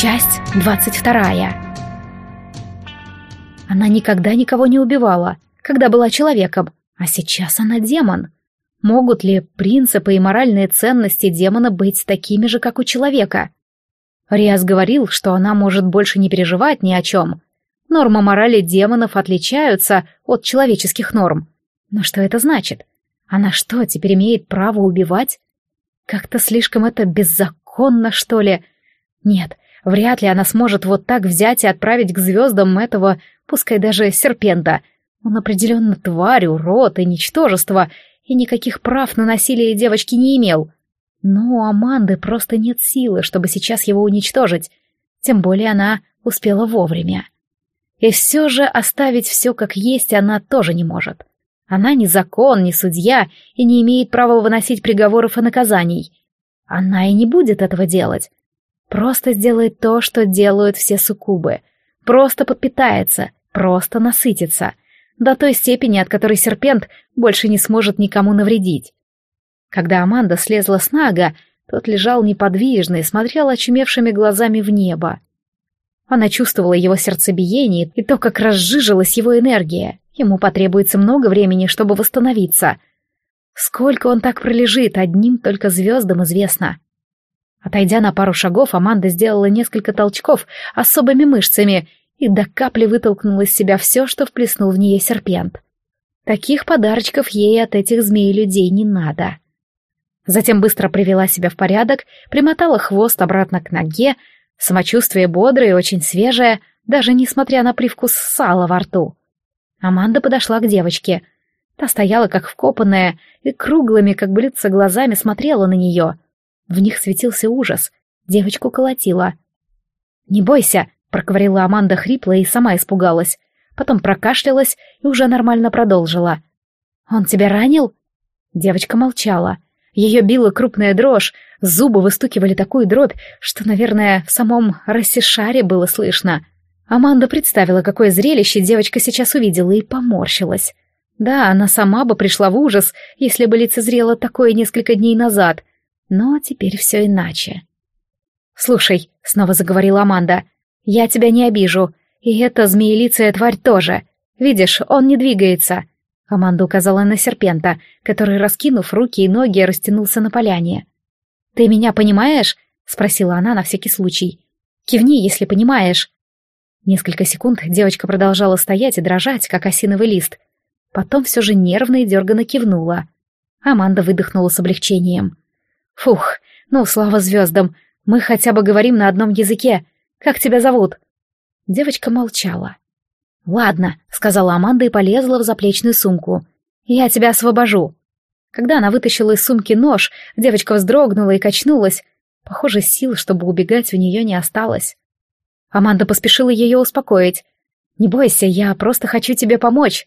Часть двадцать вторая. Она никогда никого не убивала, когда была человеком, а сейчас она демон. Могут ли принципы и моральные ценности демона быть такими же, как у человека? Риас говорил, что она может больше не переживать ни о чем. Нормы морали демонов отличаются от человеческих норм. Но что это значит? Она что, теперь имеет право убивать? Как-то слишком это беззаконно, что ли? Нет, вряд ли она сможет вот так взять и отправить к звездам этого, пускай даже серпента. Он определенно тварь, урод и ничтожество, и никаких прав на насилие девочки не имел. Но у Аманды просто нет силы, чтобы сейчас его уничтожить, тем более она успела вовремя. И все же оставить все как есть она тоже не может. Она не закон, не судья и не имеет права выносить приговоров и наказаний. Она и не будет этого делать. Просто сделает то, что делают все суккубы. Просто подпитается, просто насытится. До той степени, от которой серпент больше не сможет никому навредить. Когда Аманда слезла с Нага, тот лежал неподвижно и смотрел очумевшими глазами в небо. Она чувствовала его сердцебиение и то, как разжижилась его энергия. Ему потребуется много времени, чтобы восстановиться. Сколько он так пролежит, одним только звездам известно. Отойдя на пару шагов, Аманда сделала несколько толчков особыми мышцами и до капли вытолкнула из себя все, что вплеснул в нее серпент. Таких подарочков ей от этих змей-людей не надо. Затем быстро привела себя в порядок, примотала хвост обратно к ноге, самочувствие бодрое и очень свежее, даже несмотря на привкус сала во рту. Аманда подошла к девочке. Та стояла как вкопанная и круглыми, как блюдца, глазами смотрела на нее. В них светился ужас. Девочку колотила. «Не бойся», — проговорила Аманда хрипло и сама испугалась. Потом прокашлялась и уже нормально продолжила. «Он тебя ранил?» Девочка молчала. Ее била крупная дрожь, зубы выстукивали такую дробь, что, наверное, в самом Рассишаре было слышно. Аманда представила, какое зрелище девочка сейчас увидела, и поморщилась. Да, она сама бы пришла в ужас, если бы лицезрела такое несколько дней назад. Но теперь все иначе. «Слушай», — снова заговорила Аманда, — «я тебя не обижу, и эта змеелицая тварь тоже. Видишь, он не двигается. Аманда указала на серпента, который, раскинув руки и ноги, растянулся на поляне. «Ты меня понимаешь?» — спросила она на всякий случай. «Кивни, если понимаешь». Несколько секунд девочка продолжала стоять и дрожать, как осиновый лист. Потом все же нервно и дерганно кивнула. Аманда выдохнула с облегчением. «Фух, ну, слава звездам, мы хотя бы говорим на одном языке. Как тебя зовут?» Девочка молчала. «Ладно», — сказала Аманда и полезла в заплечную сумку. «Я тебя освобожу». Когда она вытащила из сумки нож, девочка вздрогнула и качнулась. Похоже, сил, чтобы убегать, у нее не осталось. Аманда поспешила ее успокоить. «Не бойся, я просто хочу тебе помочь».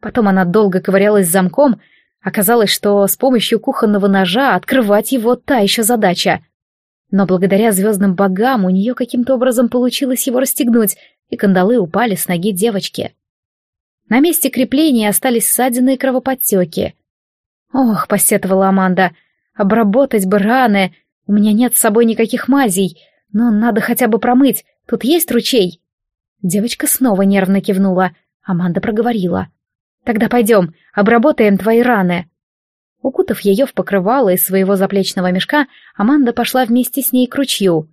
Потом она долго ковырялась замком. Оказалось, что с помощью кухонного ножа открывать его та еще задача. Но благодаря звездным богам у нее каким-то образом получилось его расстегнуть, и кандалы упали с ноги девочки. На месте крепления остались ссадины и кровоподтеки. «Ох», — посетовала Аманда, — «обработать бы раны. У меня нет с собой никаких мазей, но надо хотя бы промыть. Тут есть ручей?» Девочка снова нервно кивнула. Аманда проговорила. «Тогда пойдем, обработаем твои раны». Укутав ее в покрывало из своего заплечного мешка, Аманда пошла вместе с ней к ручью.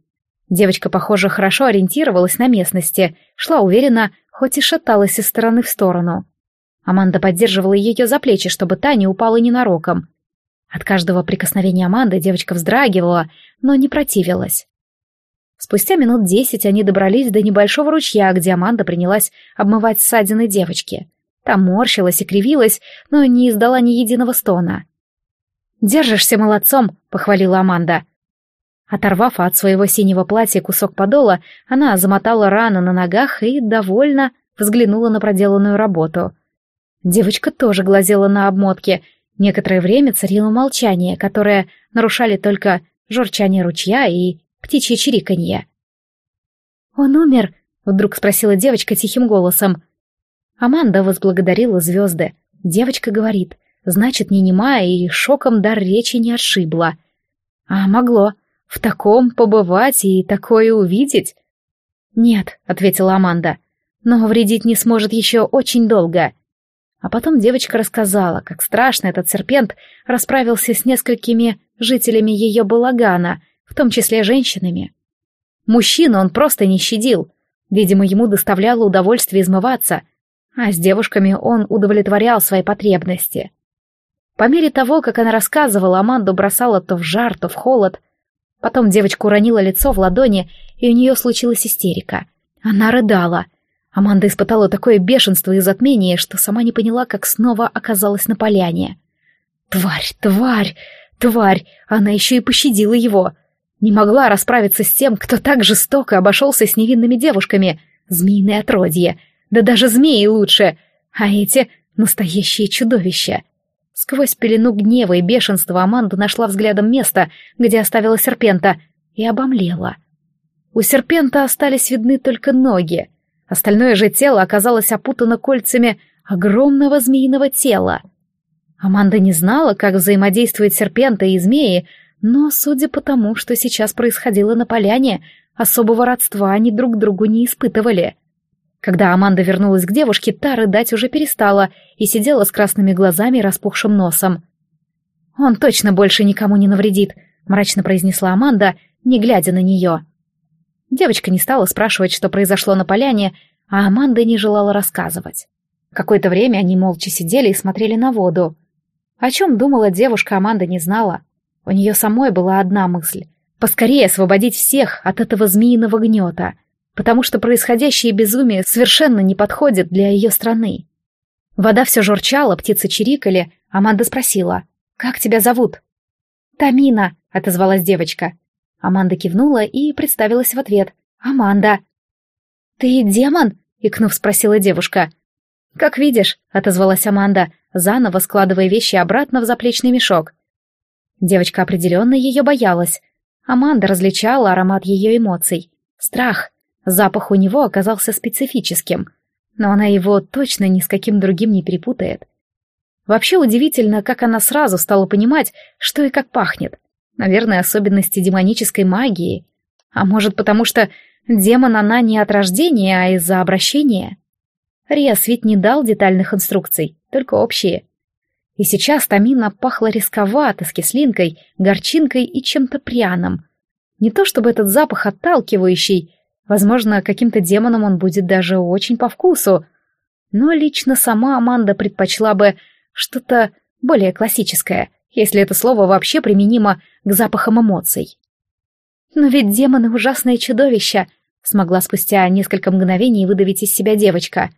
Девочка, похоже, хорошо ориентировалась на местности, шла уверенно, хоть и шаталась из стороны в сторону. Аманда поддерживала ее за плечи, чтобы та не упала ненароком. От каждого прикосновения Аманды девочка вздрагивала, но не противилась. Спустя минут десять они добрались до небольшого ручья, где Аманда принялась обмывать ссадины девочки. Та морщилась и кривилась, но не издала ни единого стона. «Держишься молодцом», — похвалила Аманда. Оторвав от своего синего платья кусок подола, она замотала рану на ногах и, довольно, взглянула на проделанную работу. Девочка тоже глазела на обмотки. Некоторое время царило молчание, которое нарушали только журчание ручья и птичье чириканье. «Он умер?» — вдруг спросила девочка тихим голосом. Аманда возблагодарила звезды. Девочка говорит, значит, не немая и шоком дар речи не отшибла. А могло. В таком побывать и такое увидеть? Нет, ответила Аманда, но вредить не сможет еще очень долго. А потом девочка рассказала, как страшно этот серпент расправился с несколькими жителями ее балагана, в том числе женщинами. Мужчину он просто не щадил. Видимо, ему доставляло удовольствие измываться, а с девушками он удовлетворял свои потребности. По мере того, как она рассказывала, Аманду бросала то в жар, то в холод. Потом девочка уронила лицо в ладони, и у нее случилась истерика. Она рыдала. Аманда испытала такое бешенство и затмение, что сама не поняла, как снова оказалась на поляне. «Тварь, тварь, тварь!» Она еще и пощадила его. Не могла расправиться с тем, кто так жестоко обошелся с невинными девушками. Змеиное отродье. Да даже змеи лучше. А эти — настоящие чудовища. Сквозь пелену гнева и бешенства Аманда нашла взглядом место, где оставила серпента, и обомлела. У серпента остались видны только ноги. Остальное же тело оказалось опутано кольцами огромного змеиного тела. Аманда не знала, как взаимодействуют серпенты и змеи, но, судя по тому, что сейчас происходило на поляне, особого родства они друг другу не испытывали. Когда Аманда вернулась к девушке, та рыдать уже перестала и сидела с красными глазами и распухшим носом. «Он точно больше никому не навредит», — мрачно произнесла Аманда, не глядя на нее. Девочка не стала спрашивать, что произошло на поляне, а Аманда не желала рассказывать. Какое-то время они молча сидели и смотрели на воду. О чем думала девушка, Аманда не знала. У нее самой была одна мысль — поскорее освободить всех от этого змеиного гнета, потому что происходящее безумие совершенно не подходит для ее страны. Вода все журчала, птицы чирикали, Аманда спросила, «Как тебя зовут?» «Тамина», — отозвалась девочка. Аманда кивнула и представилась в ответ. «Аманда». «Ты демон?» — икнув, спросила девушка. «Как видишь», — отозвалась Аманда, заново складывая вещи обратно в заплечный мешок. Девочка определенно ее боялась. Аманда различала аромат ее эмоций. Страх. Запах у него оказался специфическим. Но она его точно ни с каким другим не перепутает. Вообще удивительно, как она сразу стала понимать, что и как пахнет. Наверное, особенности демонической магии. А может, потому что демон она не от рождения, а из-за обращения? Риас ведь не дал детальных инструкций, только общие. И сейчас Тамина пахла рисковато, с кислинкой, горчинкой и чем-то пряным. Не то чтобы этот запах отталкивающий, возможно, каким-то демоном он будет даже очень по вкусу, но лично сама Аманда предпочла бы что-то более классическое, если это слово вообще применимо к запахам эмоций. «Но ведь демоны — ужасные чудовища», — смогла спустя несколько мгновений выдавить из себя девочка.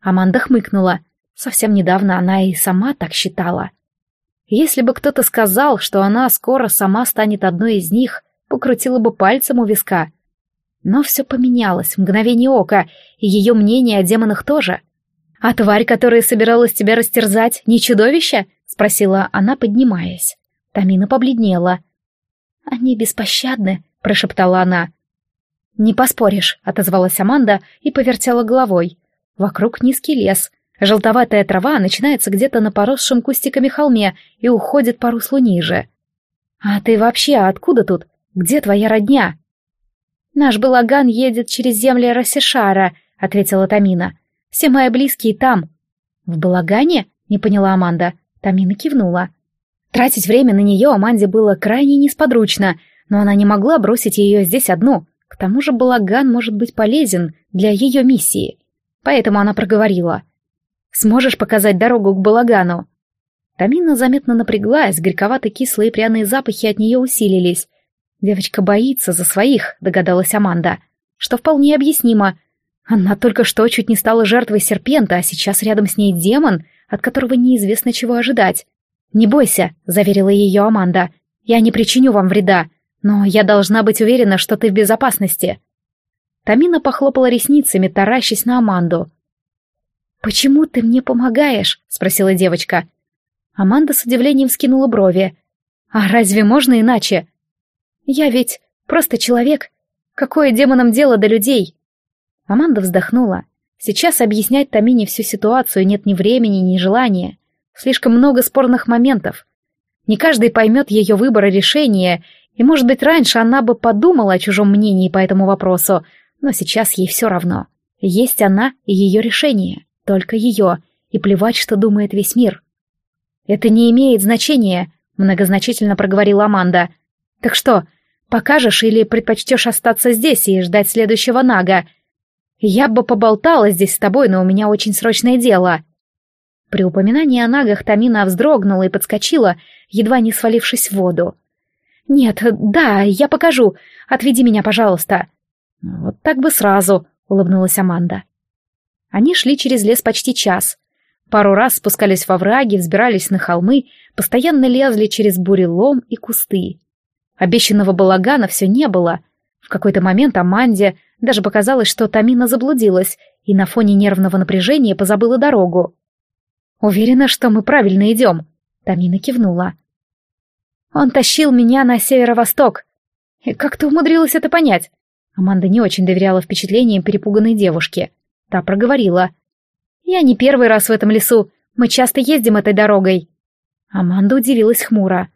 Аманда хмыкнула — Совсем недавно она и сама так считала. Если бы кто-то сказал, что она скоро сама станет одной из них, покрутила бы пальцем у виска. Но все поменялось в мгновение ока, и ее мнение о демонах тоже. «А тварь, которая собиралась тебя растерзать, не чудовище?» — спросила она, поднимаясь. Тамина побледнела. «Они беспощадны», — прошептала она. «Не поспоришь», — отозвалась Аманда и повертела головой. Вокруг низкий лес, Желтоватая трава начинается где-то на поросшем кустиками холме и уходит по руслу ниже. «А ты вообще откуда тут? Где твоя родня?» «Наш балаган едет через земли Рассишара», — ответила Тамина. «Все мои близкие там». «В балагане?» — не поняла Аманда. Тамина кивнула. Тратить время на нее Аманде было крайне несподручно, но она не могла бросить ее здесь одну. К тому же балаган может быть полезен для ее миссии. Поэтому она проговорила. Сможешь показать дорогу к балагану?» Тамина заметно напряглась, горьковатые кислые пряные запахи от нее усилились. «Девочка боится за своих», — догадалась Аманда. «Что вполне объяснимо. Она только что чуть не стала жертвой серпента, а сейчас рядом с ней демон, от которого неизвестно чего ожидать. «Не бойся», — заверила ее Аманда. «Я не причиню вам вреда, но я должна быть уверена, что ты в безопасности». Тамина похлопала ресницами, таращась на Аманду. «Почему ты мне помогаешь?» — спросила девочка. Аманда с удивлением вскинула брови. «А разве можно иначе?» «Я ведь просто человек. Какое демонам дело до людей?» Аманда вздохнула. Сейчас объяснять Тамине всю ситуацию нет ни времени, ни желания. Слишком много спорных моментов. Не каждый поймет ее выбор и решение, И, может быть, раньше она бы подумала о чужом мнении по этому вопросу, но сейчас ей все равно. Есть она и ее решение, только ее, и плевать, что думает весь мир. «Это не имеет значения», — многозначительно проговорила Аманда. «Так что, покажешь или предпочтешь остаться здесь и ждать следующего Нага? Я бы поболтала здесь с тобой, но у меня очень срочное дело». При упоминании о Нагах Тамина вздрогнула и подскочила, едва не свалившись в воду. «Нет, да, я покажу. Отведи меня, пожалуйста». «Вот так бы сразу», — улыбнулась Аманда. Они шли через лес почти час. Пару раз спускались во враги, взбирались на холмы, постоянно лезли через бурелом и кусты. Обещанного балагана все не было. В какой-то момент Аманде даже показалось, что Тамина заблудилась и на фоне нервного напряжения позабыла дорогу. «Уверена, что мы правильно идем», — Тамина кивнула. Он тащил меня на северо-восток. И как ты умудрилась это понять? Аманда не очень доверяла впечатлениям перепуганной девушки. Та проговорила. «Я не первый раз в этом лесу. Мы часто ездим этой дорогой». Аманда удивилась хмуро.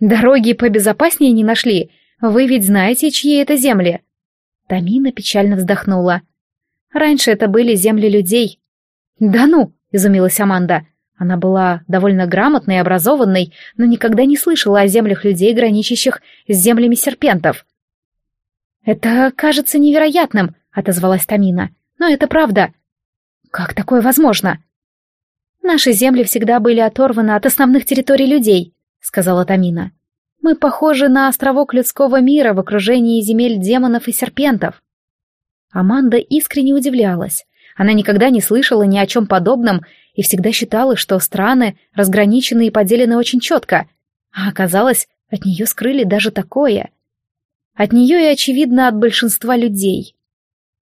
«Дороги побезопаснее не нашли. Вы ведь знаете, чьи это земли?» Тамина печально вздохнула. «Раньше это были земли людей». «Да ну!» — изумилась Аманда. Она была довольно грамотной и образованной, но никогда не слышала о землях людей, граничащих с землями серпентов. «Это кажется невероятным», — отозвалась Тамина. «Но это правда». «Как такое возможно?» «Наши земли всегда были оторваны от основных территорий людей», — сказала Тамина. «Мы похожи на островок людского мира в окружении земель демонов и серпентов». Аманда искренне удивлялась. Она никогда не слышала ни о чем подобном и всегда считала, что страны разграничены и поделены очень четко, а оказалось, от нее скрыли даже такое. От нее и, очевидно, от большинства людей.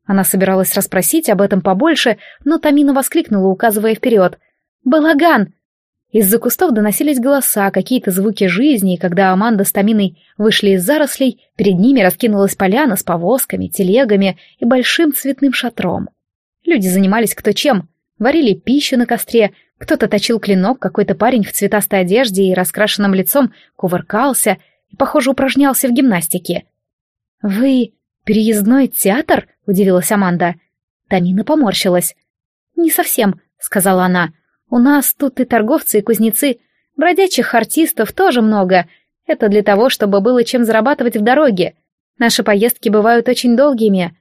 Она собиралась расспросить об этом побольше, но Тамина воскликнула, указывая вперед. «Балаган!» Из-за кустов доносились голоса, какие-то звуки жизни, и когда Аманда с Таминой вышли из зарослей, перед ними раскинулась поляна с повозками, телегами и большим цветным шатром. Люди занимались кто чем варили пищу на костре, кто-то точил клинок, какой-то парень в цветастой одежде и раскрашенным лицом кувыркался и, похоже, упражнялся в гимнастике. «Вы переездной театр?» — удивилась Аманда. Тамина поморщилась. «Не совсем», — сказала она. «У нас тут и торговцы, и кузнецы. Бродячих артистов тоже много. Это для того, чтобы было чем зарабатывать в дороге. Наши поездки бывают очень долгими».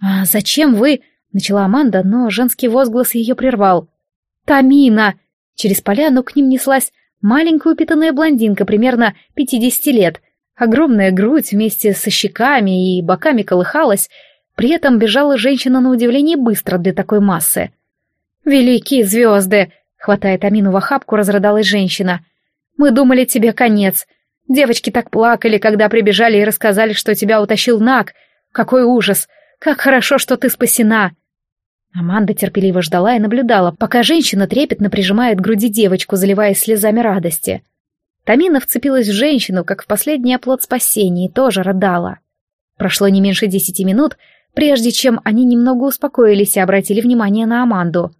«А зачем вы...» Начала Аманда, но женский возглас ее прервал. «Тамина!» Через поляну к ним неслась маленькая упитанная блондинка примерно пятидесяти лет. Огромная грудь вместе со щеками и боками колыхалась, при этом бежала женщина на удивление быстро для такой массы. «Великие звезды!» — хватая Тамину в охапку, разрыдалась женщина. «Мы думали, тебе конец. Девочки так плакали, когда прибежали и рассказали, что тебя утащил Наг. Какой ужас! Как хорошо, что ты спасена!» Аманда терпеливо ждала и наблюдала, пока женщина трепетно прижимает к груди девочку, заливаясь слезами радости. Тамина вцепилась в женщину, как в последний оплот спасения, и тоже рыдала. Прошло не меньше десяти минут, прежде чем они немного успокоились и обратили внимание на Аманду.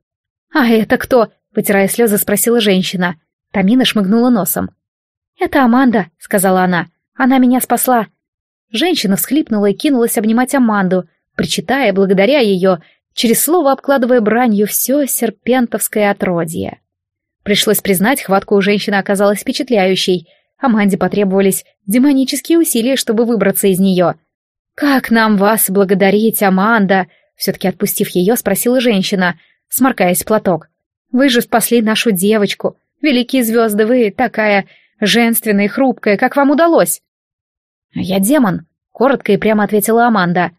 «А это кто?» — вытирая слезы, спросила женщина. Тамина шмыгнула носом. «Это Аманда», — сказала она. «Она меня спасла». Женщина всхлипнула и кинулась обнимать Аманду, причитая, благодаря ее, через слово обкладывая бранью все серпентовское отродье. Пришлось признать, хватка у женщины оказалась впечатляющей. Аманде потребовались демонические усилия, чтобы выбраться из нее. «Как нам вас благодарить, Аманда?» Все-таки отпустив ее, спросила женщина, сморкаясь платок. «Вы же спасли нашу девочку. Великие звезды, вы такая женственная и хрупкая. Как вам удалось?» «Я демон», — коротко и прямо ответила Аманда.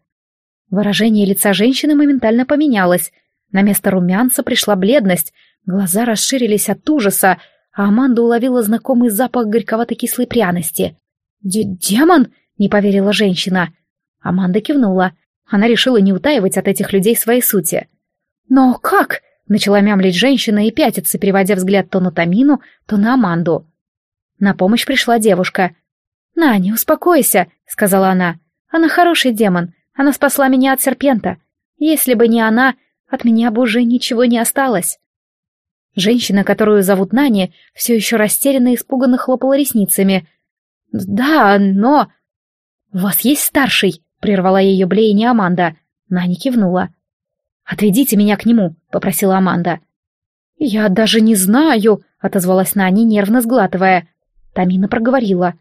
Выражение лица женщины моментально поменялось. На место румянца пришла бледность, глаза расширились от ужаса, а Аманда уловила знакомый запах горьковато-кислой пряности. «Демон?» — не поверила женщина. Аманда кивнула. Она решила не утаивать от этих людей своей сути. «Но как?» — начала мямлить женщина и пятиться, переводя взгляд то на Тамину, то на Аманду. На помощь пришла девушка. «На, не успокойся», — сказала она. «Она хороший демон. Она спасла меня от серпента. Если бы не она, от меня бы уже ничего не осталось. Женщина, которую зовут Нани, все еще растерянно и испуганно хлопала ресницами. «Да, но...» «У вас есть старший?» — прервала ее блеяние Аманда. Нани кивнула. «Отведите меня к нему», — попросила Аманда. «Я даже не знаю», — отозвалась Нани, нервно сглатывая. Тамина проговорила.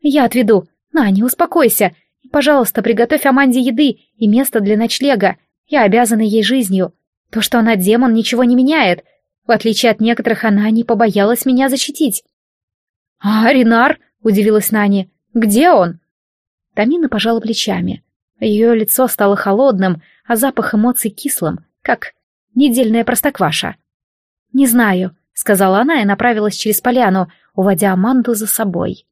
«Я отведу. Нани, успокойся. Пожалуйста, приготовь Аманде еды и место для ночлега. Я обязана ей жизнью. То, что она демон, ничего не меняет. В отличие от некоторых, она не побоялась меня защитить». «А Ренар?» — удивилась Нани. «Где он?» Тамина пожала плечами. Ее лицо стало холодным, а запах эмоций кислым, как недельная простокваша. «Не знаю», — сказала она и направилась через поляну, уводя Аманду за собой.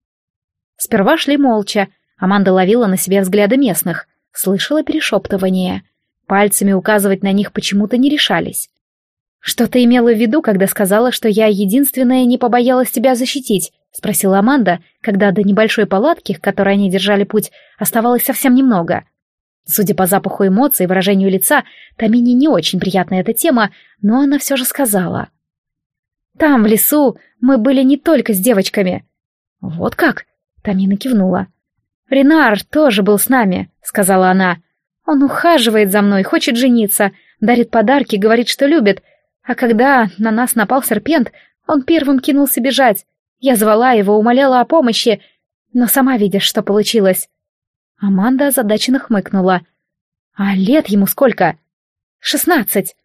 Сперва шли молча. Аманда ловила на себе взгляды местных, слышала перешептывание. Пальцами указывать на них почему-то не решались. «Что ты имела в виду, когда сказала, что я единственная не побоялась тебя защитить?» — спросила Аманда, когда до небольшой палатки, к которой они держали путь, оставалось совсем немного. Судя по запаху эмоций и выражению лица, Тамине не очень приятна эта тема, но она все же сказала. «Там, в лесу, мы были не только с девочками». «Вот как?» — Тамина кивнула. «Ренар тоже был с нами», — сказала она. «Он ухаживает за мной, хочет жениться, дарит подарки, говорит, что любит. А когда на нас напал серпент, он первым кинулся бежать. Я звала его, умоляла о помощи, но сама видишь, что получилось. Аманда озадаченно хмыкнула. «А лет ему сколько?» «Шестнадцать».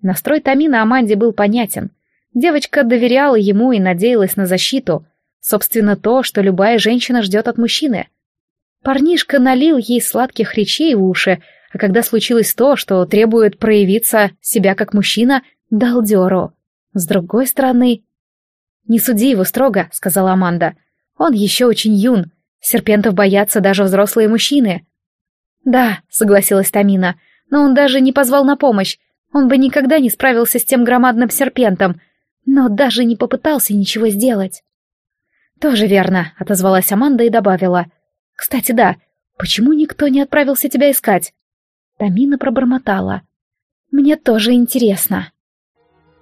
Настрой Тамина Аманде был понятен. Девочка доверяла ему и надеялась на защиту. Собственно, то, что любая женщина ждет от мужчины. Парнишка налил ей сладких речей в уши, а когда случилось то, что требует проявиться себя как мужчина, дал дёру. С другой стороны... «Не суди его строго», — сказала Аманда. «Он еще очень юн, Серпентов боятся даже взрослые мужчины. Да, согласилась Тамина, но он даже не позвал на помощь. Он бы никогда не справился с тем громадным серпентом, но даже не попытался ничего сделать. Тоже верно, отозвалась Аманда и добавила. Кстати, да, почему никто не отправился тебя искать? Тамина пробормотала. Мне тоже интересно.